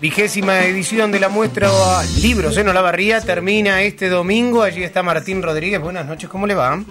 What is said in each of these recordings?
Vigésima edición de la muestra Libros en Olavarría termina este domingo. Allí está Martín Rodríguez. Buenas noches, ¿cómo le va?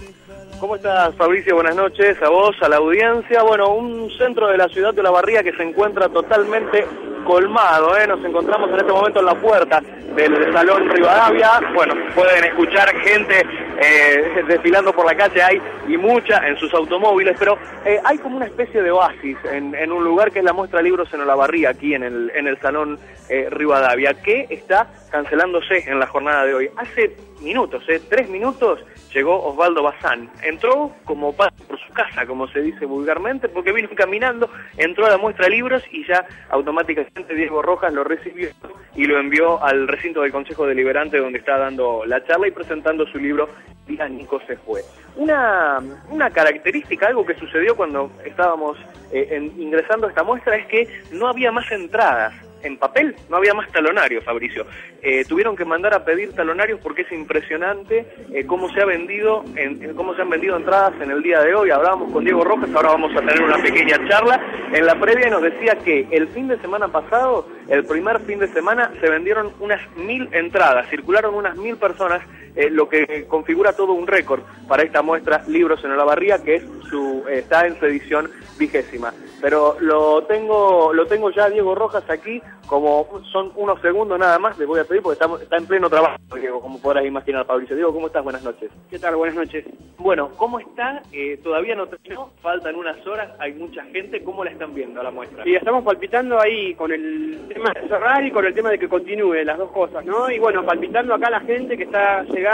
¿Cómo estás, Fabricio? Buenas noches a vos, a la audiencia. Bueno, un centro de la ciudad de Olavarría que se encuentra totalmente colmado. ¿eh? Nos encontramos en este momento en la puerta del Salón Rivadavia. Bueno, pueden escuchar gente eh, desfilando por la calle, hay y mucha en sus automóviles, pero eh, hay como una especie de oasis en, un lugar que es la muestra libros en Olavarría, aquí en el, en el Salón eh, Rivadavia, que está cancelándose en la jornada de hoy. Hace minutos, eh, tres minutos, llegó Osvaldo Bazán. Entró como por su casa, como se dice vulgarmente, porque vino caminando, entró a la muestra libros y ya automáticamente Diego Rojas lo recibió y lo envió al recinto del Consejo Deliberante donde está dando la charla y presentando su libro Día Nico se fue. Una, una característica, algo que sucedió cuando estábamos eh, ingresando a esta muestra es que no había más entradas en papel, no había más talonarios, Fabricio. Eh, tuvieron que mandar a pedir talonarios porque es impresionante eh, cómo se ha vendido, en, cómo se han vendido entradas en el día de hoy. Hablábamos con Diego Rojas, ahora vamos a tener una pequeña charla. En la previa nos decía que el fin de semana pasado, el primer fin de semana, se vendieron unas mil entradas, circularon unas mil personas, eh, lo que configura todo un récord para esta muestra Libros en Olavarría, que es su, está en su edición vigésima. Pero lo tengo, lo tengo ya Diego Rojas aquí, como son unos segundos nada más, le voy a pedir porque está, está en pleno trabajo, Diego, como podrás imaginar, Fabricio. Diego, ¿cómo estás? Buenas noches. ¿Qué tal? Buenas noches. Bueno, ¿cómo está? Eh, todavía no terminó, faltan unas horas, hay mucha gente, ¿cómo la están viendo la muestra? Sí, estamos palpitando ahí con el tema de cerrar y con el tema de que continúe, las dos cosas, ¿no? Y bueno, palpitando acá la gente que está llegando,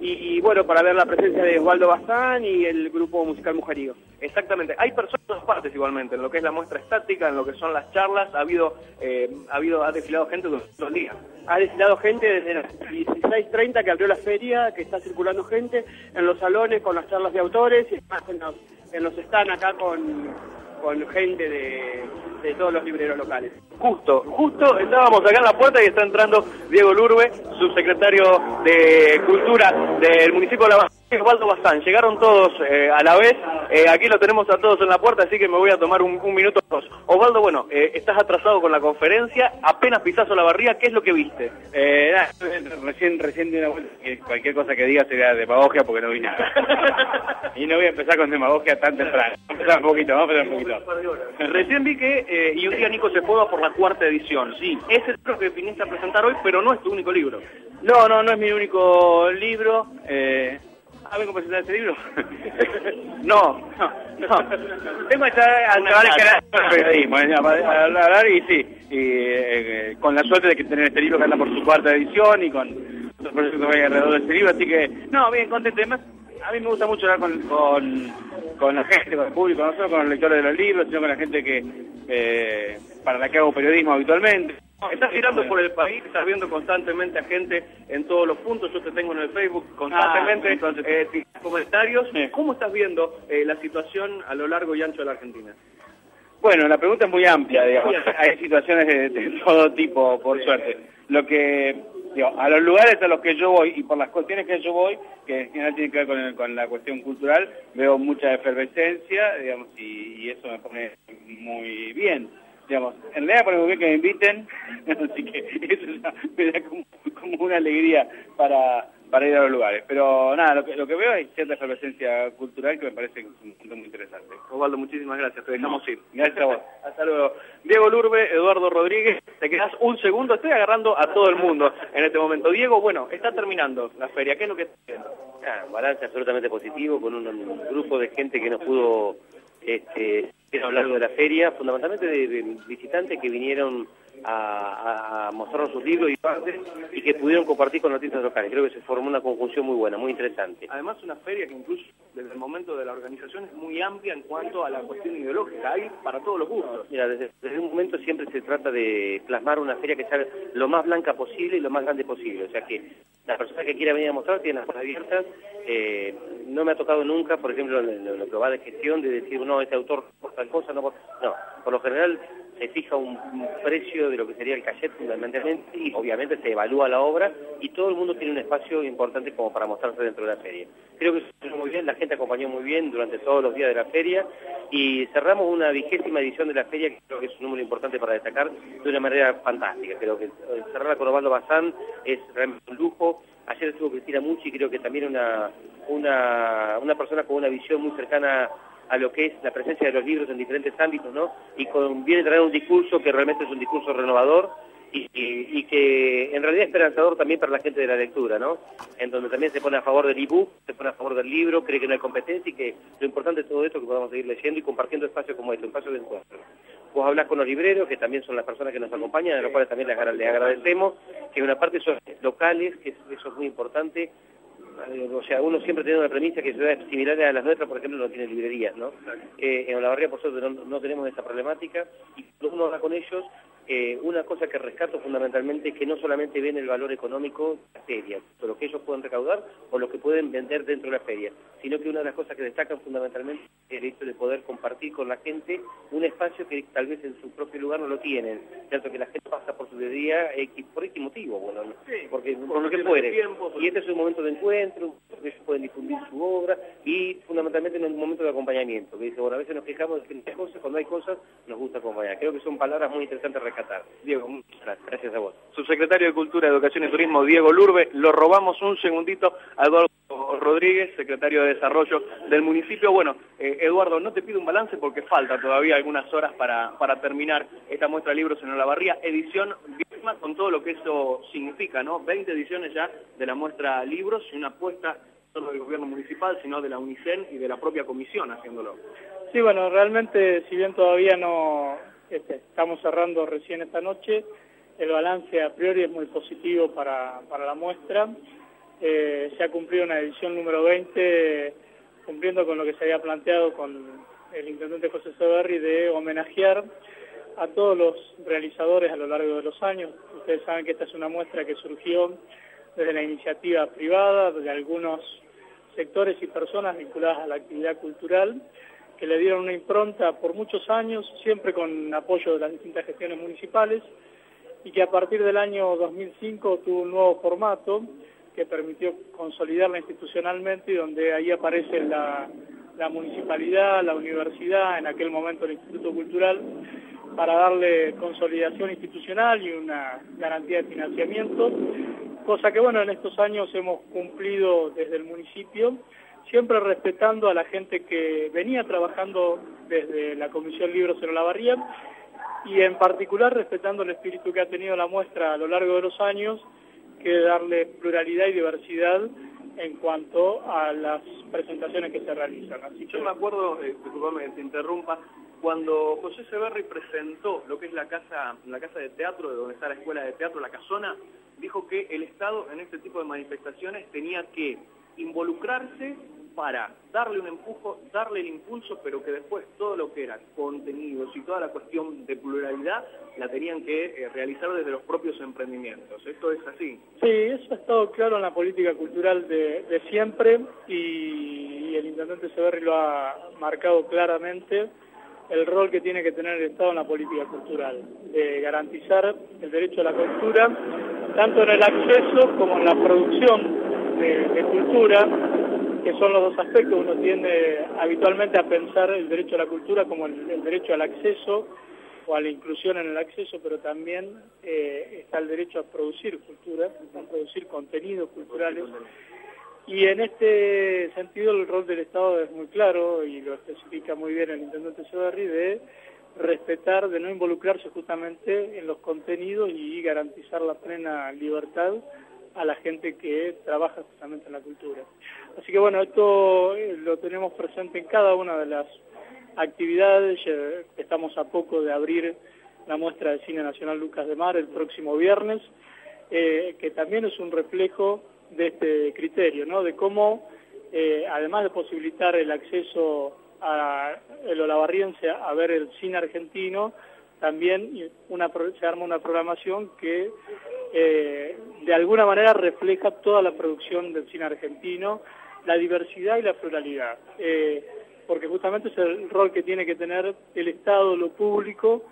y, bueno, para ver la presencia de Osvaldo Bazán y el grupo musical Mujerío. Exactamente, hay personas de todas partes igualmente, en lo que es la muestra estática, en lo que son las charlas, ha habido, eh, ha habido, ha desfilado gente durante todo el día. Ha desfilado gente desde las 16.30 que abrió la feria, que está circulando gente en los salones con las charlas de autores y además en los, en los están acá con, con gente de, de todos los libreros locales. Justo, justo estábamos acá en la puerta y está entrando Diego Lurbe, subsecretario de Cultura del municipio de La Osvaldo Bazán, llegaron todos eh, a la vez, eh, aquí lo tenemos a todos en la puerta, así que me voy a tomar un, minuto dos. Osvaldo, bueno, eh, estás atrasado con la conferencia, apenas pisazo la barriga, ¿qué es lo que viste? recién, recién di una vuelta, cualquier cosa que diga sería demagogia porque no vi nada. y no voy a empezar con demagogia tan temprano, vamos a empezar un poquito, vamos a empezar un poquito. Recién vi que Y un día Nico se fue por la cuarta edición, sí, ese es lo que viniste a presentar hoy, pero no es tu único libro. No, no, no es mi único libro, eh... Ah, vengo a presentar este libro. no, no, no. Tengo esta al periodismo, a hablar y sí, y, eh, con la suerte de que tener este libro que anda por su cuarta edición y con otros proyectos que hay alrededor de este libro, así que, no, bien contento. Además, a mí me gusta mucho hablar con, con, con, la gente, con el público, no solo con los lectores de los libros, sino con la gente que eh, para la que hago periodismo habitualmente. Estás girando por el país, estás viendo constantemente a gente en todos los puntos, yo te tengo en el Facebook constantemente, ah, eh, comentarios. ¿Cómo estás viendo eh, la situación a lo largo y ancho de la Argentina? Bueno, la pregunta es muy amplia, digamos. Hay situaciones de, todo tipo, por suerte. Lo que, digo, a los lugares a los que yo voy y por las cuestiones que yo voy, que en general tiene que ver con, con la cuestión cultural, veo mucha efervescencia, digamos, y, y eso me pone muy bien digamos, en realidad por bien que me inviten, así que eso me da como, una alegría para, para ir a los lugares. Pero nada, lo que, lo que veo es cierta efervescencia cultural que me parece un punto muy interesante. Osvaldo, muchísimas gracias, te dejamos ir. Gracias a vos. Hasta luego. Diego Lurbe, Eduardo Rodríguez, te quedas un segundo, estoy agarrando a todo el mundo en este momento. Diego, bueno, está terminando la feria, ¿qué es lo que está haciendo? Ah, un balance absolutamente positivo con un grupo de gente que nos pudo este, a lo largo de la feria, fundamentalmente de, visitantes que vinieron a, mostrarnos sus libros y partes y que pudieron compartir con artistas locales. Creo que se formó una conjunción muy buena, muy interesante. Además, una feria que incluso desde el momento de la organización es muy amplia en cuanto a la cuestión ideológica. Hay para todos los gustos. Mira, desde, un momento siempre se trata de plasmar una feria que sea lo más blanca posible y lo más grande posible. O sea que la persona que quiera venir a mostrar tiene las puertas abiertas. Eh, no me ha tocado nunca, por ejemplo, en lo, que va de gestión, de decir, no, este autor por tal cosa, no por... No, por lo general se fija un, precio de lo que sería el cachet fundamentalmente y obviamente se evalúa la obra y todo el mundo tiene un espacio importante como para mostrarse dentro de la feria. Creo que eso muy bien, la gente acompañó muy bien durante todos los días de la feria y cerramos una vigésima edición de la feria que creo que es un número importante para destacar de una manera fantástica. Creo que eh, cerrarla con Osvaldo Bazán es realmente un lujo. Ayer estuvo Cristina Mucci, creo que también una, una, una persona con una visión muy cercana a lo que es la presencia de los libros en diferentes ámbitos, ¿no? Y con, viene a traer un discurso que realmente es un discurso renovador y, que en realidad es esperanzador también para la gente de la lectura, ¿no? En donde también se pone a favor del ebook, se pone a favor del libro, cree que no hay competencia y que lo importante de todo esto es que podamos seguir leyendo y compartiendo espacios como este, un espacio de encuentro. Vos hablas con los libreros, que también son las personas que nos acompañan, a los cuales también les, agradecemos, que una parte son locales, que eso es muy importante, eh, o sea, uno siempre tiene una premisa que ciudades similares a las nuestras, por ejemplo, no tienen librerías, ¿no? Eh, en Olavarría, por suerte, no, tenemos esa problemática, y cuando uno habla con ellos, eh, una cosa que rescato fundamentalmente es que no solamente ven el valor económico de la feria, lo que ellos pueden recaudar o lo que pueden vender dentro de la feria, sino que una de las cosas que destacan fundamentalmente es el hecho de poder compartir con la gente un espacio que tal vez en su propio lugar no lo tienen, cierto que la gente su día por X motivo, bueno, porque por lo que puede. Y este es un momento de encuentro, ellos pueden difundir su obra y fundamentalmente en un momento de acompañamiento, que dice, bueno, a veces nos quejamos de que no hay cosas, cuando hay cosas nos gusta acompañar. Creo que son palabras muy interesantes Diego, muchas gracias a vos. Subsecretario de Cultura, Educación y Turismo, Diego Lurbe, lo robamos un segundito a Eduardo Rodríguez, secretario de Desarrollo del municipio. Bueno, eh, Eduardo, no te pido un balance porque falta todavía algunas horas para, terminar esta muestra de libros en Olavarría, edición misma con todo lo que eso significa, ¿no? 20 ediciones ya de la muestra libros y una apuesta solo del gobierno municipal, sino de la UNICEN y de la propia comisión haciéndolo. Sí, bueno, realmente, si bien todavía no, este, estamos cerrando recién esta noche. El balance a priori es muy positivo para, la muestra. Eh, se ha cumplido una edición número 20, cumpliendo con lo que se había planteado con el intendente José Severri de homenajear a todos los realizadores a lo largo de los años. Ustedes saben que esta es una muestra que surgió desde la iniciativa privada, de algunos sectores y personas vinculadas a la actividad cultural, que le dieron una impronta por muchos años, siempre con apoyo de las distintas gestiones municipales, y que a partir del año 2005 tuvo un nuevo formato que permitió consolidarla institucionalmente y donde ahí aparece la, municipalidad, la universidad, en aquel momento el Instituto Cultural, para darle consolidación institucional y una garantía de financiamiento, cosa que bueno, en estos años hemos cumplido desde el municipio siempre respetando a la gente que venía trabajando desde la Comisión Libros en Olavarría y en particular respetando el espíritu que ha tenido la muestra a lo largo de los años, que darle pluralidad y diversidad en cuanto a las presentaciones que se realizan. Así Yo me acuerdo, eh, disculpame que te interrumpa, cuando José Severri presentó lo que es la casa, la casa de teatro, de donde está la escuela de teatro, la casona, dijo que el Estado en este tipo de manifestaciones tenía que involucrarse para darle un empujo, darle el impulso, pero que después todo lo que era contenidos y toda la cuestión de pluralidad la tenían que eh, realizar desde los propios emprendimientos. ¿Esto es así? Sí, eso ha estado claro en la política cultural de, siempre y, el intendente Severri lo ha marcado claramente el rol que tiene que tener el Estado en la política cultural, de garantizar el derecho a la cultura, tanto en el acceso como en la producción de cultura, que son los dos aspectos. Uno tiende habitualmente a pensar el derecho a la cultura como el, derecho al acceso o a la inclusión en el acceso, pero también eh, está el derecho a producir cultura, a producir contenidos culturales. Y en este sentido el rol del Estado es muy claro y lo especifica muy bien el intendente Severri de respetar, de no involucrarse justamente en los contenidos y garantizar la plena libertad a la gente que trabaja justamente en la cultura. Así que bueno, esto eh, lo tenemos presente en cada una de las actividades. Estamos a poco de abrir la muestra de Cine Nacional Lucas de Mar el próximo viernes, eh, que también es un reflejo de este criterio, ¿no? de cómo, eh, además de posibilitar el acceso a el olavarriense a ver el cine argentino, también una, se arma una programación que eh, de alguna manera refleja toda la producción del cine argentino, la diversidad y la pluralidad, eh, porque justamente es el rol que tiene que tener el Estado, lo público,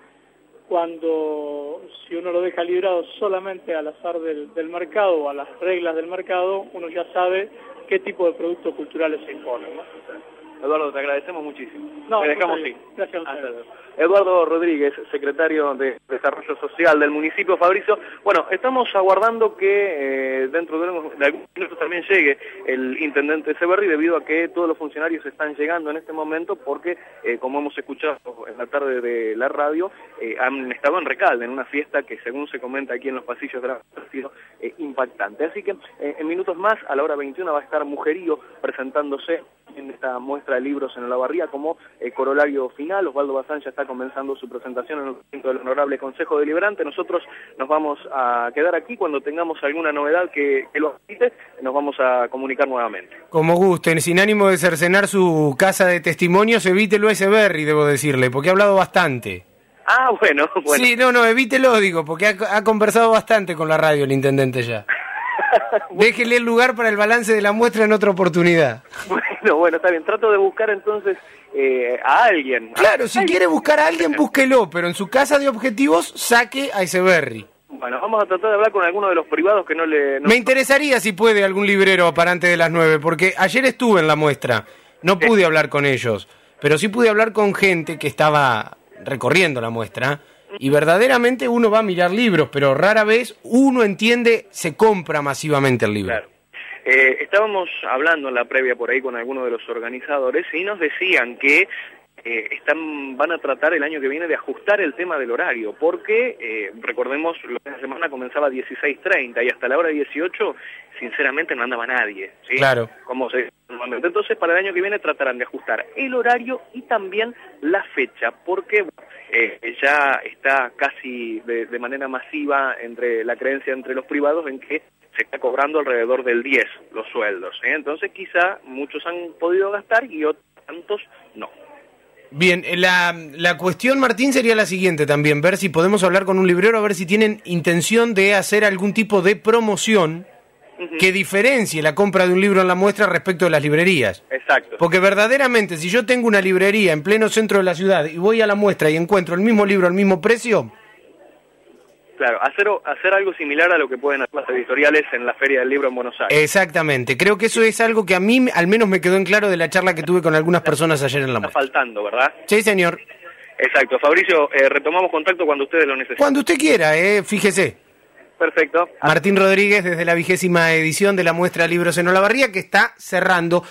cuando si uno lo deja librado solamente al azar del, del mercado o a las reglas del mercado, uno ya sabe qué tipo de productos culturales se imponen. Eduardo, te agradecemos muchísimo. No, te dejamos así. Gracias a. Eduardo Rodríguez, secretario de Desarrollo Social del municipio Fabricio. Bueno, estamos aguardando que eh, dentro de, de algunos minutos también llegue el intendente Severri debido a que todos los funcionarios están llegando en este momento porque, eh, como hemos escuchado en la tarde de la radio, eh, han estado en Recalde en una fiesta que según se comenta aquí en los pasillos de la ha sido impactante. Así que en minutos más, a la hora 21, va a estar Mujerío presentándose en esta muestra de libros en Olavarría como eh, corolario final. Osvaldo Bazán ya está comenzando su presentación en el recinto del Honorable Consejo Deliberante. Nosotros nos vamos a quedar aquí. Cuando tengamos alguna novedad que, que lo agite, nos vamos a comunicar nuevamente. Como gusten, sin ánimo de cercenar su casa de testimonios, evítelo a ese Berry, debo decirle, porque ha hablado bastante. Ah, bueno, bueno. Sí, no, no, evítelo, digo, porque ha, ha conversado bastante con la radio el intendente ya. Déjele el lugar para el balance de la muestra en otra oportunidad. Bueno, bueno, está bien. Trato de buscar entonces eh, a alguien. Claro, si quiere buscar a alguien, búsquelo, pero en su casa de objetivos, saque a ese Berry. Bueno, vamos a tratar de hablar con alguno de los privados que no le... no- Me interesaría si puede algún librero para antes de las nueve, porque ayer estuve en la muestra, no pude hablar con ellos, pero sí pude hablar con gente que estaba recorriendo la muestra y verdaderamente uno va a mirar libros, pero rara vez uno entiende, se compra masivamente el libro. Claro. Eh, estábamos hablando en la previa por ahí con algunos de los organizadores y nos decían que eh, están, van a tratar el año que viene de ajustar el tema del horario, porque eh, recordemos, la semana comenzaba a 16.30 y hasta la hora 18, sinceramente no andaba nadie. ¿sí? Claro. Como se. Entonces, para el año que viene tratarán de ajustar el horario y también la fecha, porque bueno, eh, ya está casi de, manera masiva entre la creencia entre los privados en que se está cobrando alrededor del 10 los sueldos. ¿eh? Entonces, quizá muchos han podido gastar y otros tantos no. Bien, eh, la, la cuestión, Martín, sería la siguiente también, ver si podemos hablar con un librero, a ver si tienen intención de hacer algún tipo de promoción que diferencie la compra de un libro en la muestra respecto de las librerías. Exacto. Porque verdaderamente, si yo tengo una librería en pleno centro de la ciudad y voy a la muestra y encuentro el mismo libro al mismo precio, Claro, hacer, hacer algo similar a lo que pueden hacer las editoriales en la Feria del Libro en Buenos Aires. exactamente. Creo que eso es algo que a mí al menos me quedó en claro de la charla que tuve con algunas personas ayer en la Está muestra. faltando, ¿verdad? Sí, señor. Exacto. Fabricio, eh, retomamos contacto cuando ustedes lo necesiten. Cuando usted quiera, eh, fíjese. Perfecto. Martín Rodríguez desde la vigésima edición de la muestra Libros en Olavarría que está cerrando.